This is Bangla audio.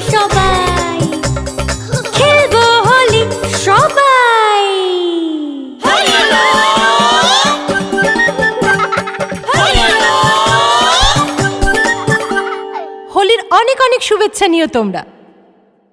সবাই। খেলব হোলি সবাই। হোলির অনেক অনেক শুভেচ্ছা নিও তোমরা।